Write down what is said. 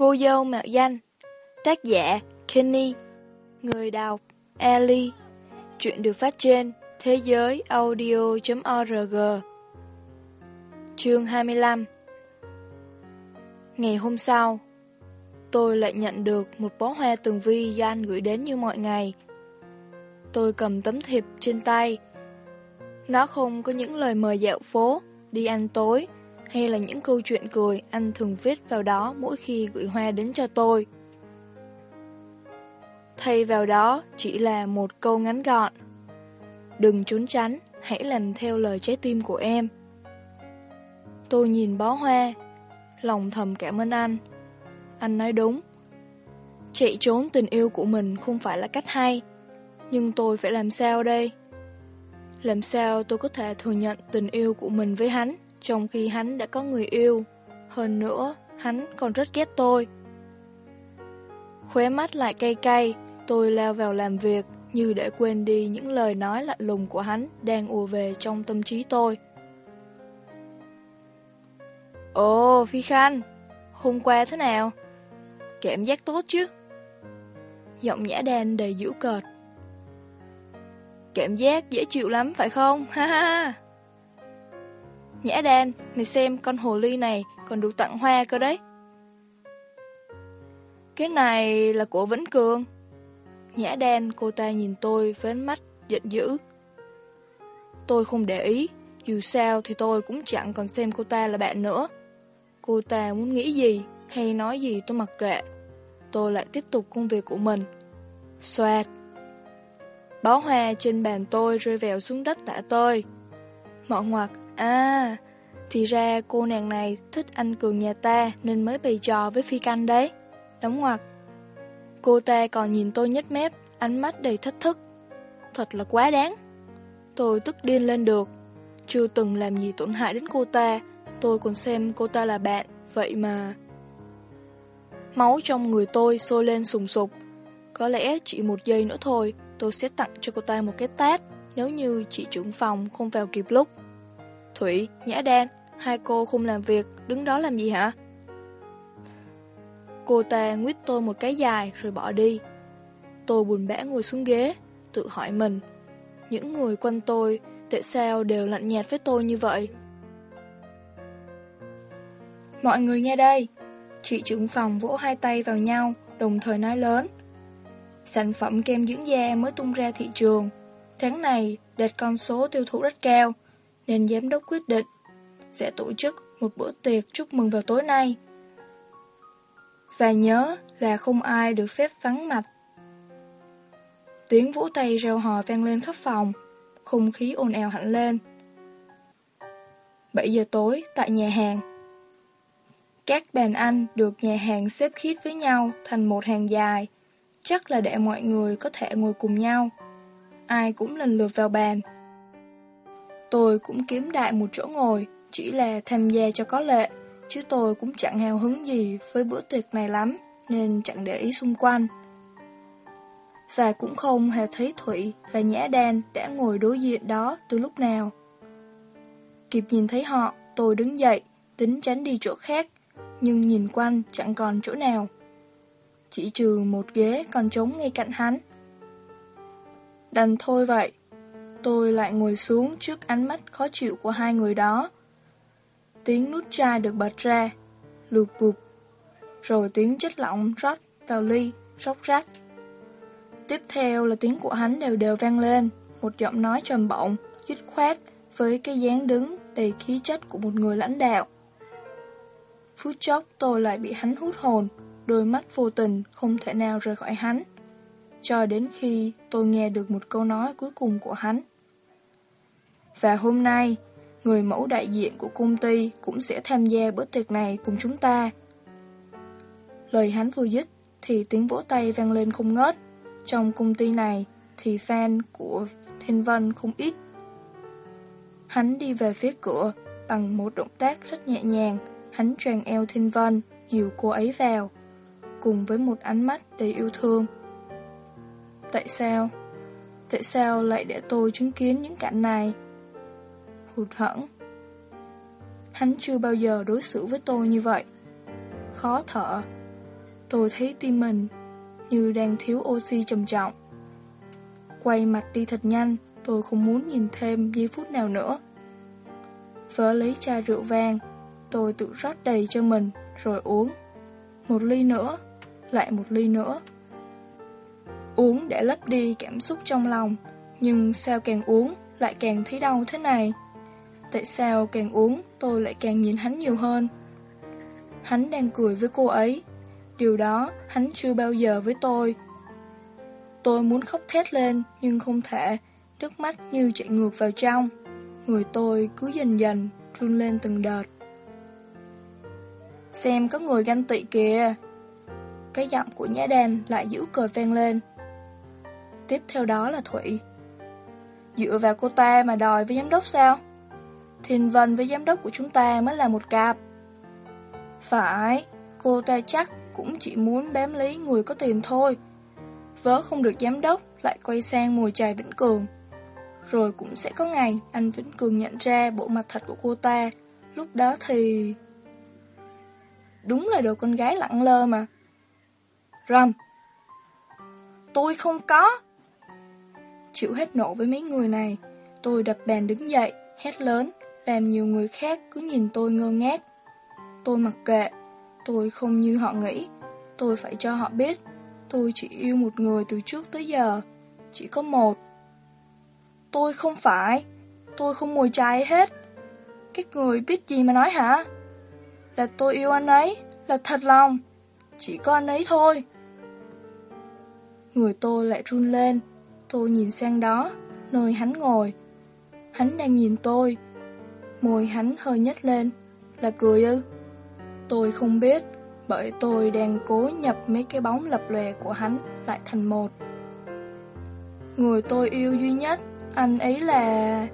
Cô dâu mạo danh Tác giả Kenny Người đọc Ellie. Chuyện được phát trên thế giới audio.org Chương 25 Ngày hôm sau Tôi lại nhận được một bó hoa tường vi do anh gửi đến như mọi ngày. Tôi cầm tấm thiệp trên tay. Nó không có những lời mời dạo phố, đi ăn tối hay là những câu chuyện cười anh thường viết vào đó mỗi khi gửi hoa đến cho tôi. Thay vào đó chỉ là một câu ngắn gọn. Đừng trốn tránh, hãy làm theo lời trái tim của em. Tôi nhìn bó hoa, lòng thầm cảm ơn anh. Anh nói đúng. Chạy trốn tình yêu của mình không phải là cách hay, nhưng tôi phải làm sao đây? Làm sao tôi có thể thừa nhận tình yêu của mình với hắn? Trong khi hắn đã có người yêu. Hơn nữa, hắn còn rất ghét tôi. Khóe mắt lại cay cay, tôi lao vào làm việc như để quên đi những lời nói lạnh lùng của hắn đang ùa về trong tâm trí tôi. Ồ, Phi Khanh, hôm qua thế nào? Cảm giác tốt chứ? Giọng nhã đen đầy dữ cợt. Cảm giác dễ chịu lắm phải không? Ha ha ha. Nhã đan, mày xem con hồ ly này còn được tặng hoa cơ đấy. Cái này là của Vĩnh Cường. Nhã đan, cô ta nhìn tôi với ánh mắt giận dữ. Tôi không để ý, dù sao thì tôi cũng chẳng còn xem cô ta là bạn nữa. Cô ta muốn nghĩ gì hay nói gì tôi mặc kệ. Tôi lại tiếp tục công việc của mình. Xoạt. Bó hoa trên bàn tôi rơi vèo xuống đất tả tơi. Mọ ngoặc, À, thì ra cô nàng này thích anh Cường nhà ta nên mới bày trò với Phi Canh đấy. Đóng ngoặc. Cô ta còn nhìn tôi nhếch mép, ánh mắt đầy thách thức. Thật là quá đáng. Tôi tức điên lên được. Chưa từng làm gì tổn hại đến cô ta, tôi còn xem cô ta là bạn, vậy mà... Máu trong người tôi sôi lên sùng sục. Có lẽ chỉ một giây nữa thôi, tôi sẽ tặng cho cô ta một cái tát nếu như chị trưởng phòng không vào kịp lúc. Thủy, Nhã Đan, hai cô không làm việc, đứng đó làm gì hả? Cô ta nguyết tôi một cái dài rồi bỏ đi. Tôi buồn bã ngồi xuống ghế, tự hỏi mình. Những người quanh tôi, tại sao đều lạnh nhạt với tôi như vậy? Mọi người nghe đây. Chị trưởng phòng vỗ hai tay vào nhau, đồng thời nói lớn. Sản phẩm kem dưỡng da mới tung ra thị trường. Tháng này đạt con số tiêu thụ rất cao nên giám đốc quyết định sẽ tổ chức một bữa tiệc chúc mừng vào tối nay. Và nhớ là không ai được phép vắng mặt. Tiếng vỗ tay reo hò vang lên khắp phòng, không khí ồn ào hẳn lên. 7 giờ tối tại nhà hàng. Các bàn ăn được nhà hàng xếp khít với nhau thành một hàng dài, chắc là để mọi người có thể ngồi cùng nhau. Ai cũng lần lượt vào bàn. Tôi cũng kiếm đại một chỗ ngồi, chỉ là tham gia cho có lệ, chứ tôi cũng chẳng hào hứng gì với bữa tiệc này lắm, nên chẳng để ý xung quanh. Và cũng không hề thấy Thủy và Nhã Đan đã ngồi đối diện đó từ lúc nào. Kịp nhìn thấy họ, tôi đứng dậy, tính tránh đi chỗ khác, nhưng nhìn quanh chẳng còn chỗ nào. Chỉ trừ một ghế còn trống ngay cạnh hắn. Đành thôi vậy, Tôi lại ngồi xuống trước ánh mắt khó chịu của hai người đó. Tiếng nút chai được bật ra, lụp bụp, rồi tiếng chất lỏng rót vào ly, róc rách. Tiếp theo là tiếng của hắn đều đều vang lên, một giọng nói trầm bổng, dứt khoát với cái dáng đứng đầy khí chất của một người lãnh đạo. Phút chốc tôi lại bị hắn hút hồn, đôi mắt vô tình không thể nào rời khỏi hắn. Cho đến khi tôi nghe được một câu nói cuối cùng của hắn. Và hôm nay, người mẫu đại diện của công ty cũng sẽ tham gia bữa tiệc này cùng chúng ta. Lời hắn vừa dứt thì tiếng vỗ tay vang lên không ngớt. Trong công ty này thì fan của Thiên Vân không ít. Hắn đi về phía cửa bằng một động tác rất nhẹ nhàng. Hắn tràn eo Thiên Vân, dìu cô ấy vào, cùng với một ánh mắt đầy yêu thương. Tại sao? Tại sao lại để tôi chứng kiến những cảnh này? Hụt hẫng. Hắn chưa bao giờ đối xử với tôi như vậy. Khó thở. Tôi thấy tim mình như đang thiếu oxy trầm trọng. Quay mặt đi thật nhanh, tôi không muốn nhìn thêm giây phút nào nữa. Vớ lấy chai rượu vang, tôi tự rót đầy cho mình, rồi uống. Một ly nữa, lại một ly nữa. Uống để lấp đi cảm xúc trong lòng, nhưng sao càng uống lại càng thấy đau thế này? Tại sao càng uống tôi lại càng nhìn hắn nhiều hơn? Hắn đang cười với cô ấy, điều đó hắn chưa bao giờ với tôi. Tôi muốn khóc thét lên nhưng không thể, nước mắt như chạy ngược vào trong. Người tôi cứ dần dần run lên từng đợt. Xem có người ganh tị kìa. Cái giọng của nhã đàn lại giữ cờ vang lên. Tiếp theo đó là Thủy. Dựa vào cô ta mà đòi với giám đốc sao? Thiên Vân với giám đốc của chúng ta mới là một cặp. Phải, cô ta chắc cũng chỉ muốn bám lấy người có tiền thôi. Vớ không được giám đốc lại quay sang mồi chài Vĩnh Cường. Rồi cũng sẽ có ngày anh Vĩnh Cường nhận ra bộ mặt thật của cô ta. Lúc đó thì... Đúng là đồ con gái lặng lơ mà. Rầm. Tôi không có. Chịu hết nộ với mấy người này, tôi đập bàn đứng dậy, hét lớn, làm nhiều người khác cứ nhìn tôi ngơ ngác. Tôi mặc kệ, tôi không như họ nghĩ, tôi phải cho họ biết, tôi chỉ yêu một người từ trước tới giờ, chỉ có một. Tôi không phải, tôi không mùi trái hết. Các người biết gì mà nói hả? Là tôi yêu anh ấy, là thật lòng, chỉ có anh ấy thôi. Người tôi lại run lên, tôi nhìn sang đó, nơi hắn ngồi. Hắn đang nhìn tôi, môi hắn hơi nhếch lên, là cười ư? Tôi không biết, bởi tôi đang cố nhập mấy cái bóng lập lòe của hắn lại thành một. Người tôi yêu duy nhất, anh ấy là...